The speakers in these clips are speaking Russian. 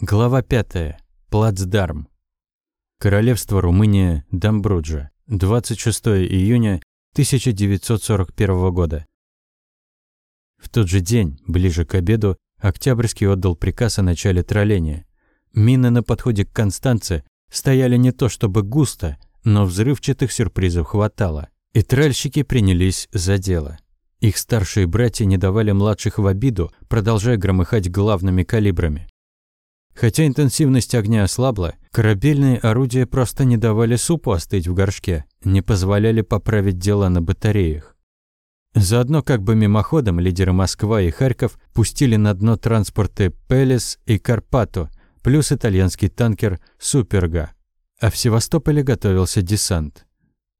Глава 5. Плацдарм. Королевство Румыния, Дамбруджа. 26 июня 1941 года. В тот же день, ближе к обеду, Октябрьский отдал приказ о начале тролления. Мины на подходе к Констанце стояли не то чтобы густо, но взрывчатых сюрпризов хватало, и тральщики принялись за дело. Их старшие братья не давали младших в обиду, продолжая громыхать главными калибрами. Хотя интенсивность огня ослабла, корабельные орудия просто не давали супу остыть в горшке, не позволяли поправить дела на батареях. Заодно как бы мимоходом лидеры Москва и Харьков пустили на дно транспорты «Пелес» и «Карпато», плюс итальянский танкер «Суперга». А в Севастополе готовился десант.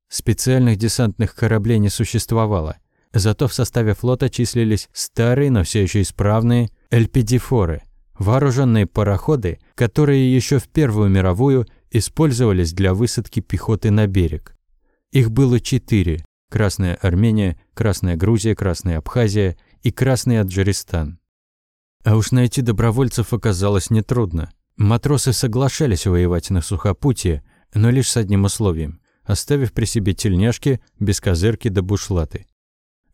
Специальных десантных кораблей не существовало, зато в составе флота числились старые, но все еще исправные «Эльпидифоры», Вооруженные пароходы, которые еще в Первую мировую использовались для высадки пехоты на берег. Их было четыре – Красная Армения, Красная Грузия, Красная Абхазия и Красный Аджаристан. А уж найти добровольцев оказалось нетрудно. Матросы соглашались воевать на сухопутье, но лишь с одним условием – оставив при себе тельняшки, бескозырки да бушлаты.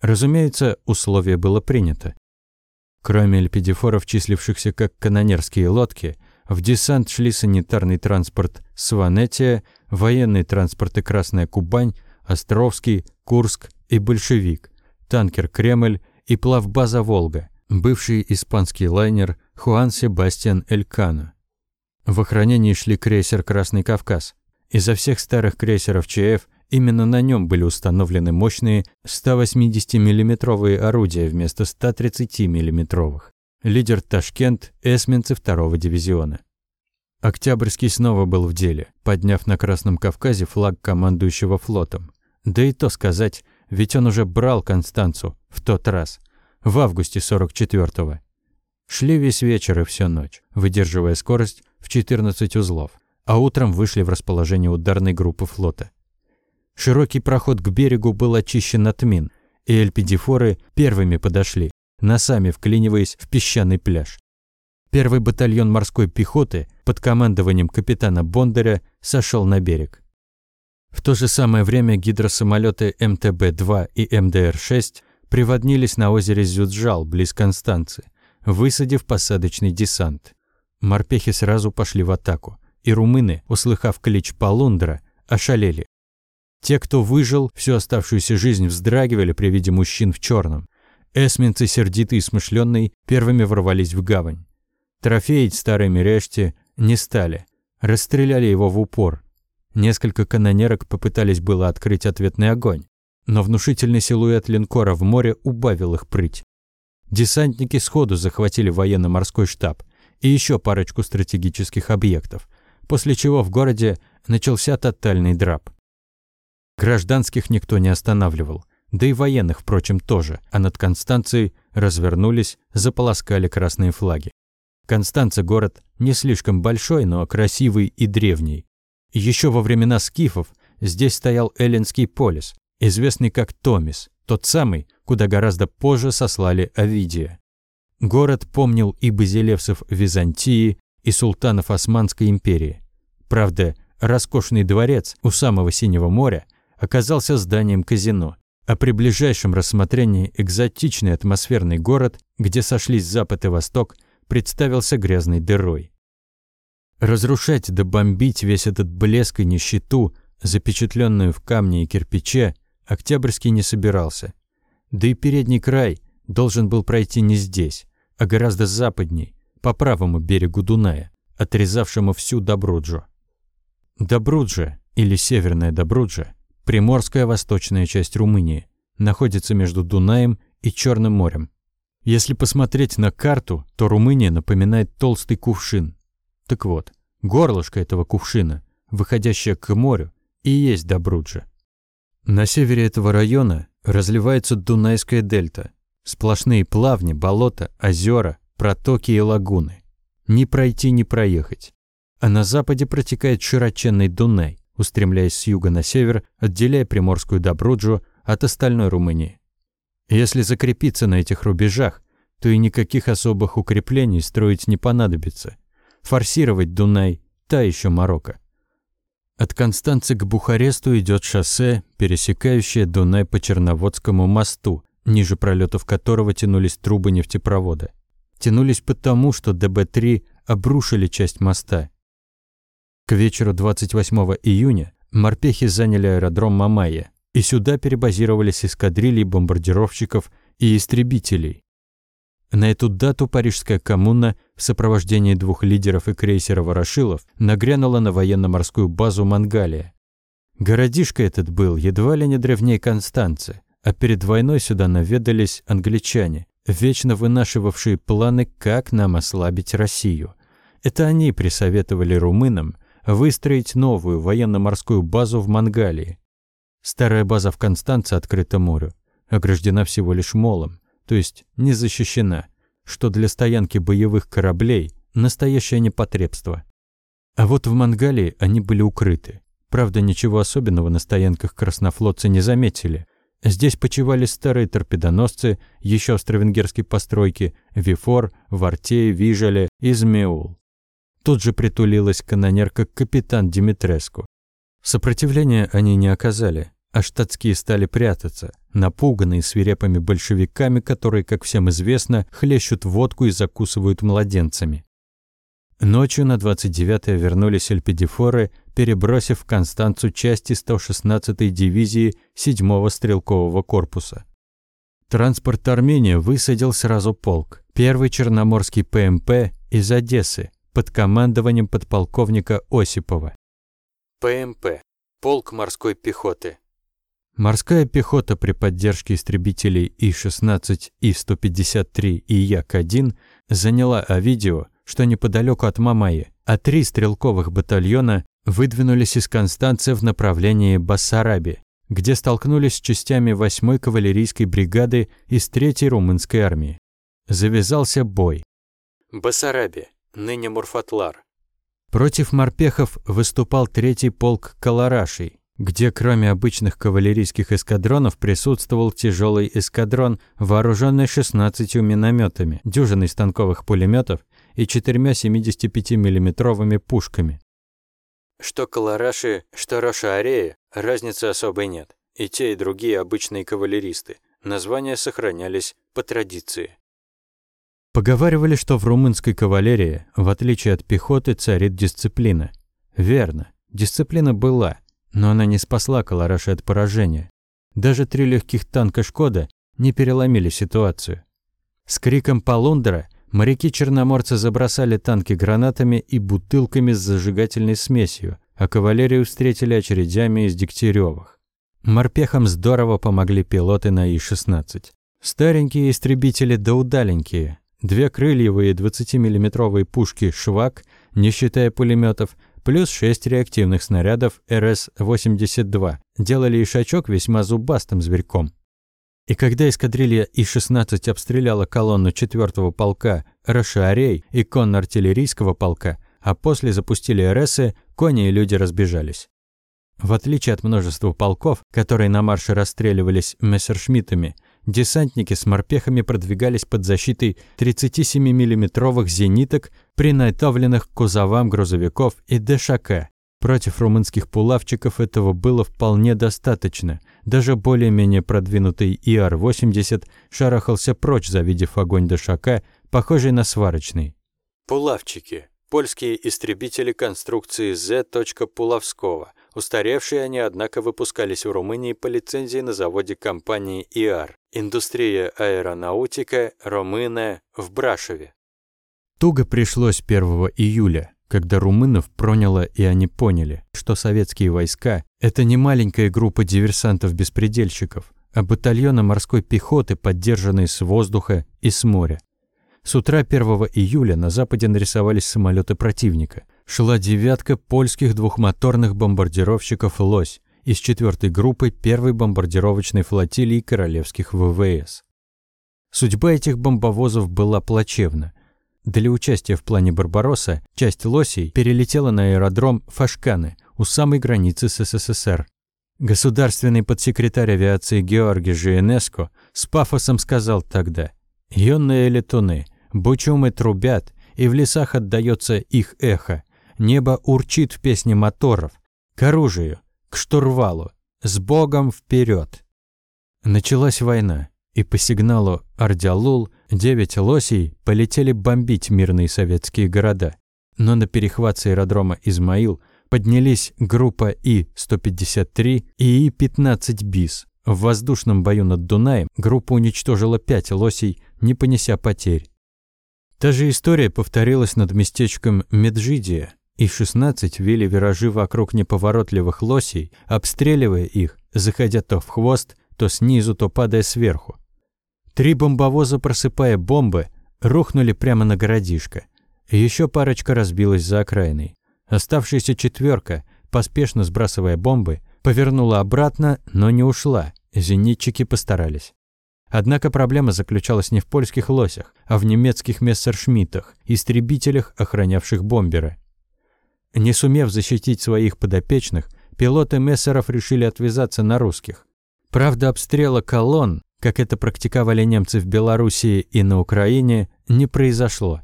Разумеется, условие было принято. Кроме эльпидифоров, числившихся как канонерские лодки, в десант шли санитарный транспорт «Сванетия», военные транспорты «Красная Кубань», «Островский», «Курск» и «Большевик», танкер «Кремль» и плавбаза «Волга», бывший испанский лайнер «Хуан Себастьян Элькано». В охранении шли крейсер «Красный Кавказ». Изо всех старых крейсеров ЧФ Именно на нем были установлены мощные 180 миллиметровые орудия вместо 130 миллиметровых. Лидер Ташкент, эсминцы второго дивизиона. Октябрьский снова был в деле, подняв на Красном Кавказе флаг командующего флотом. Да и то сказать, ведь он уже брал Констанцу в тот раз, в августе 44-го. Шли весь вечер и всю ночь, выдерживая скорость в 14 узлов, а утром вышли в расположение ударной группы флота. Широкий проход к берегу был очищен от мин, и эльпидифоры первыми подошли, носами вклиниваясь в песчаный пляж. Первый батальон морской пехоты под командованием капитана Бондаря сошел на берег. В то же самое время гидросамолеты МТБ-2 и МДР-6 приводнились на озере Зюджал близ Констанции, высадив посадочный десант. Морпехи сразу пошли в атаку, и румыны, услыхав клич Полундра, ошалели. Те, кто выжил, всю оставшуюся жизнь вздрагивали при виде мужчин в черном. Эсминцы, сердитые и смышленные, первыми ворвались в гавань. Трофеить старой Мерешти не стали. Расстреляли его в упор. Несколько канонерок попытались было открыть ответный огонь, но внушительный силуэт линкора в море убавил их прыть. Десантники сходу захватили военно-морской штаб и еще парочку стратегических объектов, после чего в городе начался тотальный драп. Гражданских никто не останавливал, да и военных, впрочем, тоже, а над Констанцией развернулись, заполоскали красные флаги. Констанца – город не слишком большой, но красивый и древний. Еще во времена скифов здесь стоял Эллинский полис, известный как Томис, тот самый, куда гораздо позже сослали Овидия. Город помнил и базилевсов Византии, и султанов Османской империи. Правда, роскошный дворец у самого Синего моря оказался зданием казино, а при ближайшем рассмотрении экзотичный атмосферный город, где сошлись Запад и Восток, представился грязной дырой. Разрушать да бомбить весь этот блеск и нищету, запечатленную в камне и кирпиче, Октябрьский не собирался. Да и передний край должен был пройти не здесь, а гораздо западней, по правому берегу Дуная, отрезавшему всю Добруджу. Добруджа, или Северная Добруджа, Приморская восточная часть Румынии. Находится между Дунаем и Черным морем. Если посмотреть на карту, то Румыния напоминает толстый кувшин. Так вот, горлышко этого кувшина, выходящее к морю, и есть Добруджа. На севере этого района разливается Дунайская дельта. Сплошные плавни, болота, озера, протоки и лагуны. Ни пройти, ни проехать. А на западе протекает широченный Дунай устремляясь с юга на север, отделяя Приморскую Добруджу от остальной Румынии. Если закрепиться на этих рубежах, то и никаких особых укреплений строить не понадобится. форсировать Дунай – та еще Марокко. От Констанцы к Бухаресту идет шоссе, пересекающее Дунай по Черноводскому мосту, ниже пролетов которого тянулись трубы нефтепровода. Тянулись потому, что ДБ-3 обрушили часть моста. К вечеру 28 июня морпехи заняли аэродром Мамайя, и сюда перебазировались эскадрильи бомбардировщиков и истребителей. На эту дату Парижская коммуна в сопровождении двух лидеров и крейсера «Ворошилов» нагрянула на военно-морскую базу Мангалия. Городишко этот был едва ли не древней Констанции, а перед войной сюда наведались англичане, вечно вынашивавшие планы, как нам ослабить Россию. Это они присоветовали румынам выстроить новую военно-морскую базу в Мангалии. Старая база в Констанце открыта морю, ограждена всего лишь молом, то есть не защищена, что для стоянки боевых кораблей настоящее непотребство. А вот в Мангалии они были укрыты. Правда, ничего особенного на стоянках краснофлотцы не заметили. Здесь почивали старые торпедоносцы, еще австро-венгерской постройки, Вифор, Вартей, Вижале и Змеул. Тут же притулилась канонерка капитан Димитреску. Сопротивления они не оказали, а штатские стали прятаться, напуганные свирепыми большевиками, которые, как всем известно, хлещут водку и закусывают младенцами. Ночью на 29-е вернулись эльпидифоры, перебросив в Констанцу части 116-й дивизии 7-го стрелкового корпуса. Транспорт Армения высадил сразу полк. Первый Черноморский ПМП из Одессы под командованием подполковника Осипова. ПМП. Полк морской пехоты. Морская пехота при поддержке истребителей И-16, И-153 и Як-1 заняла Авидио, что неподалеку от Мамаи, а три стрелковых батальона выдвинулись из Констанции в направлении Басараби, где столкнулись с частями 8-й кавалерийской бригады из 3-й румынской армии. Завязался бой. Басараби, ныне Мурфатлар. Против морпехов выступал третий полк Каларашей, где кроме обычных кавалерийских эскадронов присутствовал тяжелый эскадрон, вооруженный 16 минометами, дюжиной станковых пулеметов и четырьмя 75 миллиметровыми пушками. Что Калараши, что Роша-Арея, разницы особой нет. И те, и другие обычные кавалеристы. Названия сохранялись по традиции. Поговаривали, что в румынской кавалерии, в отличие от пехоты, царит дисциплина. Верно, дисциплина была – но она не спасла Калараши от поражения. Даже три легких танка «Шкода» не переломили ситуацию. С криком «Полундра» моряки-черноморцы забросали танки гранатами и бутылками с зажигательной смесью, а кавалерию встретили очередями из Дегтяревых. Морпехам здорово помогли пилоты на И-16. Старенькие истребители да удаленькие. Две крыльевые 20-миллиметровые пушки «Швак», не считая пулеметов, плюс 6 реактивных снарядов РС-82 делали Ишачок весьма зубастым зверьком. И когда эскадрилья И-16 обстреляла колонну 4-го полка Рошарей и конно-артиллерийского полка, а после запустили РСы, кони и люди разбежались. В отличие от множества полков, которые на марше расстреливались мессершмиттами, десантники с морпехами продвигались под защитой 37 миллиметровых зениток, принайтовленных к кузовам грузовиков и ДШК. Против румынских пулавчиков этого было вполне достаточно. Даже более-менее продвинутый ИР-80 шарахался прочь, завидев огонь ДШК, похожий на сварочный. Пулавчики. Польские истребители конструкции З. Пулавского – Устаревшие они, однако, выпускались в Румынии по лицензии на заводе компании ИАР «Индустрия аэронаутика Румына» в Брашеве. Туго пришлось 1 июля, когда румынов проняло и они поняли, что советские войска – это не маленькая группа диверсантов-беспредельщиков, а батальоны морской пехоты, поддержанные с воздуха и с моря. С утра 1 июля на западе нарисовались самолеты противника – шла девятка польских двухмоторных бомбардировщиков «Лось» из четвертой группы первой бомбардировочной флотилии королевских ВВС. Судьба этих бомбовозов была плачевна. Для участия в плане «Барбаросса» часть «Лосей» перелетела на аэродром Фашканы у самой границы с СССР. Государственный подсекретарь авиации Георгий Жиенеско с пафосом сказал тогда «Юные летуны, бучумы трубят, и в лесах отдаётся их эхо. Небо урчит в песне моторов. К оружию, к штурвалу, с Богом вперед. Началась война, и по сигналу Ардиалул девять лосей полетели бомбить мирные советские города. Но на перехват с аэродрома Измаил поднялись группа И-153 и И-15 БИС. В воздушном бою над Дунаем группа уничтожила пять лосей, не понеся потерь. Та же история повторилась над местечком Меджидия, и 16 вели виражи вокруг неповоротливых лосей, обстреливая их, заходя то в хвост, то снизу, то падая сверху. Три бомбовоза, просыпая бомбы, рухнули прямо на городишко. Еще парочка разбилась за окраиной. Оставшаяся четверка, поспешно сбрасывая бомбы, повернула обратно, но не ушла. Зенитчики постарались. Однако проблема заключалась не в польских лосях, а в немецких мессершмиттах, истребителях, охранявших бомберы. Не сумев защитить своих подопечных, пилоты мессеров решили отвязаться на русских. Правда, обстрела колонн, как это практиковали немцы в Белоруссии и на Украине, не произошло.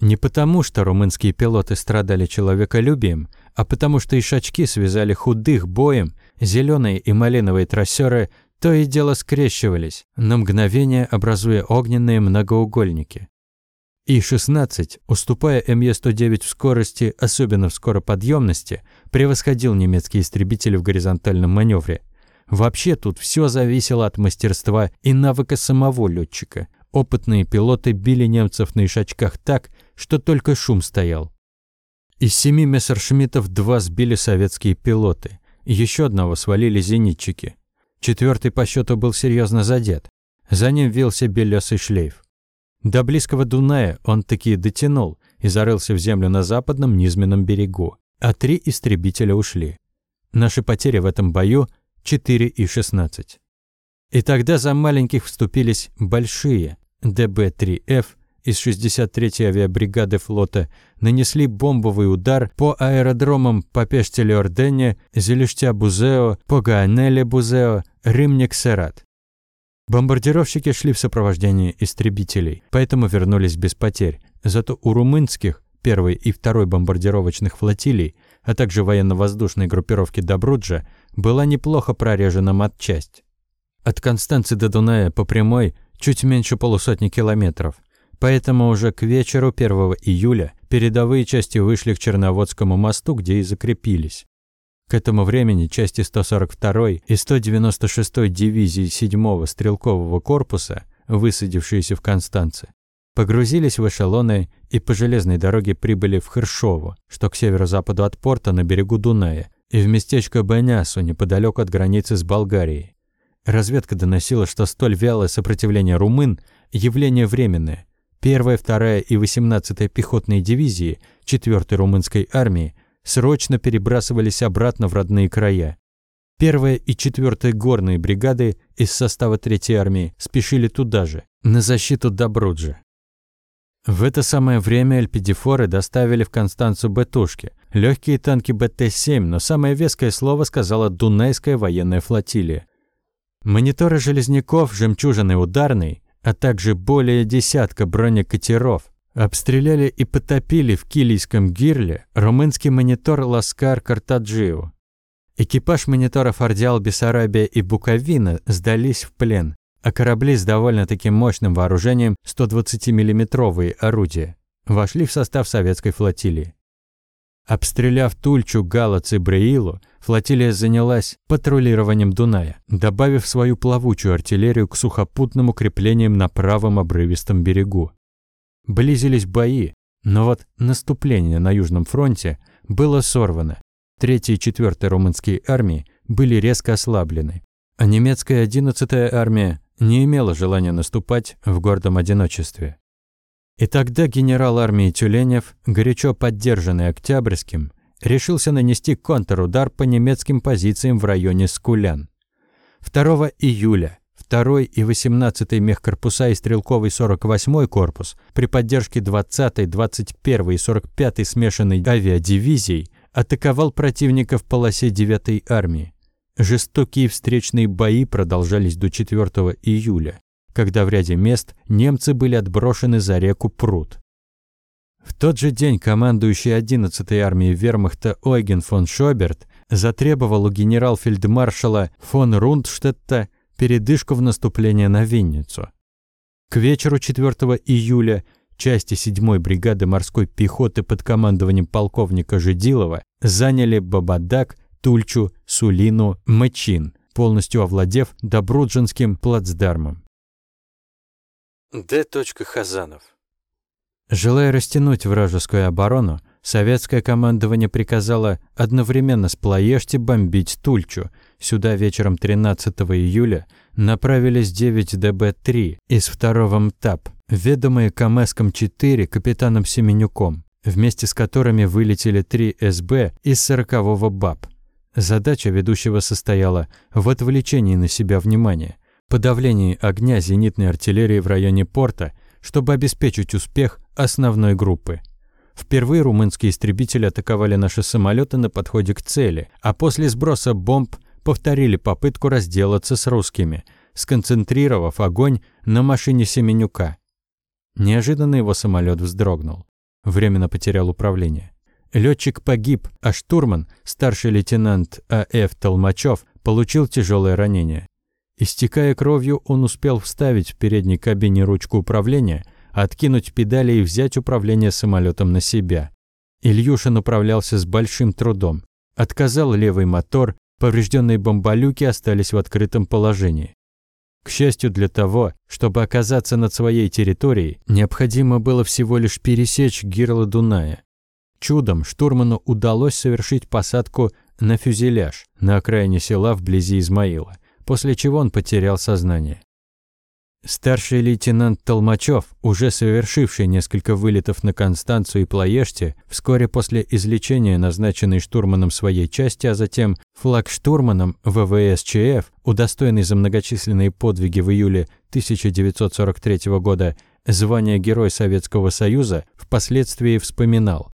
Не потому, что румынские пилоты страдали человеколюбием, а потому что ишачки связали худых боем, зеленые и малиновые трассеры то и дело скрещивались, на мгновение образуя огненные многоугольники. И-16, уступая МЕ-109 в скорости, особенно в скороподъемности, превосходил немецкие истребители в горизонтальном маневре. Вообще тут все зависело от мастерства и навыка самого летчика. Опытные пилоты били немцев на ишачках так, что только шум стоял. Из семи мессершмиттов два сбили советские пилоты. Еще одного свалили зенитчики. Четвертый по счету был серьезно задет. За ним вился белесый шлейф. До близкого Дуная он таки дотянул и зарылся в землю на западном низменном берегу, а три истребителя ушли. Наши потери в этом бою – 4 и 16. И тогда за маленьких вступились большие ДБ-3Ф из 63-й авиабригады флота нанесли бомбовый удар по аэродромам по Пештеле-Ордене, Зелюштя-Бузео, по Гаанеле-Бузео, Римник-Серат. Бомбардировщики шли в сопровождении истребителей, поэтому вернулись без потерь. Зато у румынских первой и второй бомбардировочных флотилий, а также военно-воздушной группировки Добруджа, была неплохо прорежена матчасть. От Констанции до Дуная по прямой чуть меньше полусотни километров. Поэтому уже к вечеру 1 июля передовые части вышли к Черноводскому мосту, где и закрепились. К этому времени части 142-й и 196-й дивизии 7-го стрелкового корпуса, высадившиеся в Констанце, погрузились в эшелоны и по железной дороге прибыли в Хершово, что к северо-западу от порта на берегу Дуная, и в местечко Банясу, неподалеку от границы с Болгарией. Разведка доносила, что столь вялое сопротивление румын – явление временное. Первая, вторая и 18-я пехотные дивизии 4-й румынской армии срочно перебрасывались обратно в родные края. Первая и четвертая горные бригады из состава Третьей армии спешили туда же, на защиту Добруджа. В это самое время эльпидифоры доставили в Констанцию Бетушки, легкие танки БТ-7, но самое веское слово сказала Дунайская военная флотилия. Мониторы железняков, жемчужины ударный, а также более десятка бронекатеров, Обстреляли и потопили в Килийском Гирле румынский монитор «Ласкар Картаджио». Экипаж мониторов «Ордиал Бессарабия» и «Буковина» сдались в плен, а корабли с довольно-таки мощным вооружением 120 миллиметровые орудия вошли в состав советской флотилии. Обстреляв Тульчу, Галац и Бреилу, флотилия занялась патрулированием Дуная, добавив свою плавучую артиллерию к сухопутным укреплениям на правом обрывистом берегу. Близились бои, но вот наступление на Южном фронте было сорвано. Третья и четвертая румынские армии были резко ослаблены, а немецкая 11-я армия не имела желания наступать в гордом одиночестве. И тогда генерал армии Тюленев, горячо поддержанный Октябрьским, решился нанести контрудар по немецким позициям в районе Скулян. 2 июля 2 и 18 мехкорпуса и стрелковый 48 корпус при поддержке 20, 21 и 45 смешанной авиадивизий атаковал противника в полосе 9 армии. Жестокие встречные бои продолжались до 4 июля, когда в ряде мест немцы были отброшены за реку Прут. В тот же день командующий 11-й армией вермахта Ойген фон Шоберт затребовал у генерал-фельдмаршала фон Рундштетта передышку в наступлении на Винницу. К вечеру 4 июля части 7-й бригады морской пехоты под командованием полковника Жидилова заняли Бабадак, Тульчу, Сулину, Мачин, полностью овладев Добруджинским плацдармом. Д. Хазанов Желая растянуть вражескую оборону, советское командование приказало одновременно с Плоешти бомбить Тульчу. Сюда вечером 13 июля направились 9 ДБ-3 из 2 МТАП, ведомые КМСКом-4 капитаном Семенюком, вместе с которыми вылетели 3 СБ из 40-го БАП. Задача ведущего состояла в отвлечении на себя внимания, подавлении огня зенитной артиллерии в районе порта, чтобы обеспечить успех основной группы. Впервые румынские истребители атаковали наши самолеты на подходе к цели, а после сброса бомб повторили попытку разделаться с русскими, сконцентрировав огонь на машине Семенюка. Неожиданно его самолет вздрогнул. Временно потерял управление. Летчик погиб, а штурман, старший лейтенант А.Ф. Толмачев, получил тяжелое ранение. Истекая кровью, он успел вставить в передней кабине ручку управления – откинуть педали и взять управление самолетом на себя. Ильюшин управлялся с большим трудом. Отказал левый мотор, поврежденные бомболюки остались в открытом положении. К счастью для того, чтобы оказаться над своей территорией, необходимо было всего лишь пересечь гирло Дуная. Чудом штурману удалось совершить посадку на фюзеляж на окраине села вблизи Измаила, после чего он потерял сознание. Старший лейтенант Толмачев, уже совершивший несколько вылетов на Констанцию и Плоеште, вскоре после излечения, назначенный штурманом своей части, а затем флагштурманом ВВС ЧФ, удостоенный за многочисленные подвиги в июле 1943 года звания Герой Советского Союза, впоследствии вспоминал.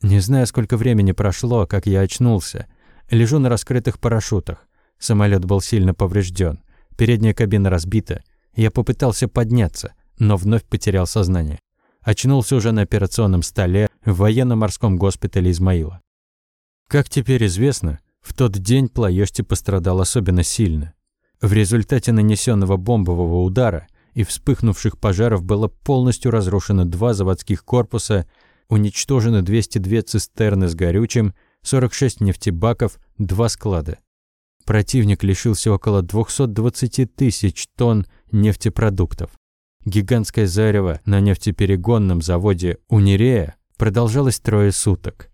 «Не знаю, сколько времени прошло, как я очнулся. Лежу на раскрытых парашютах. Самолет был сильно поврежден. Передняя кабина разбита». Я попытался подняться, но вновь потерял сознание. Очнулся уже на операционном столе в военно-морском госпитале Измаила. Как теперь известно, в тот день Плаешти пострадал особенно сильно. В результате нанесенного бомбового удара и вспыхнувших пожаров было полностью разрушено два заводских корпуса, уничтожены 202 цистерны с горючим, 46 нефтебаков, два склада. Противник лишился около 220 тысяч тонн нефтепродуктов. Гигантское зарево на нефтеперегонном заводе «Унирея» продолжалось трое суток.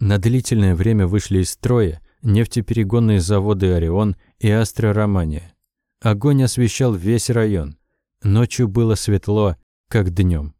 На длительное время вышли из строя нефтеперегонные заводы «Орион» и «Астро-Романия». Огонь освещал весь район. Ночью было светло, как днем.